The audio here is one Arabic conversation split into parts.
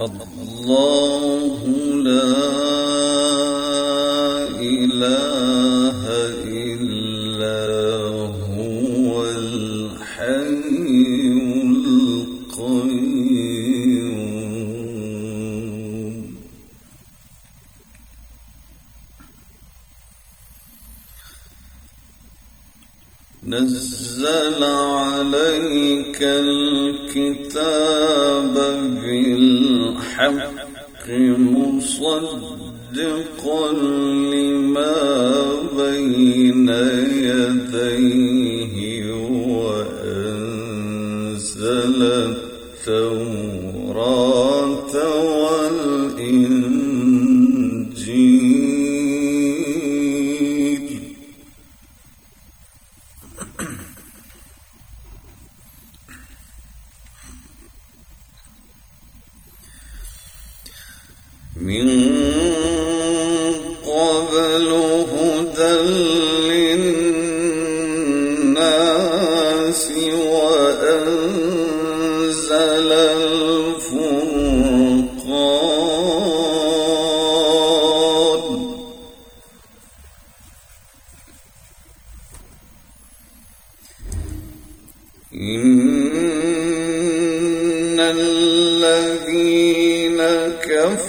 الله لا إله إلا هو الحي القيوم. نزل عليك الكتاب بالله الحق مصدقا لما بين يديه وأنزل التوراة من قبل هدى للناس وأنزل الفرقان. إن الذين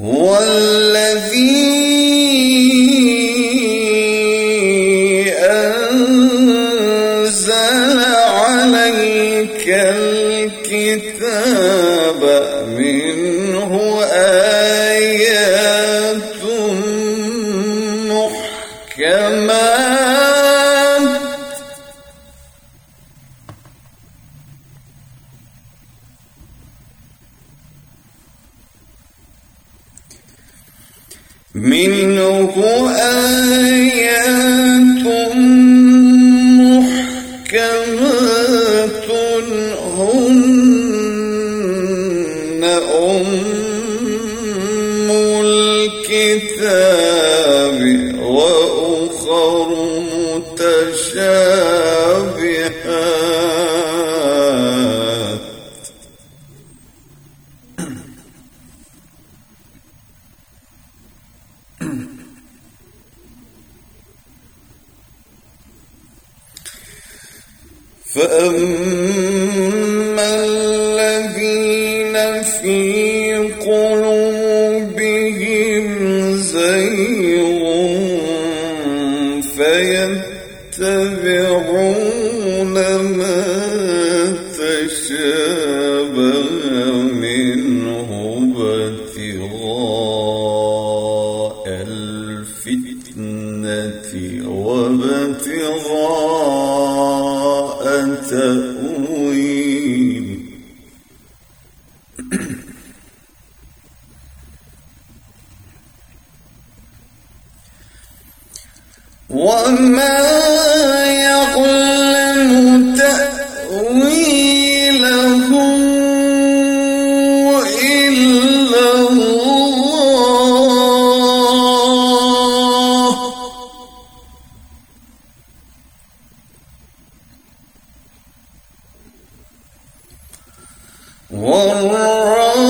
هو الذي منه آيات محكمات هن أم الكتاب. فأما الذين في قلوبهم زيغ فيتبعون ما تشابه منه والراسخون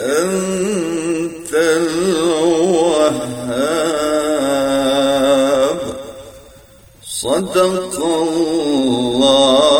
صدق الله.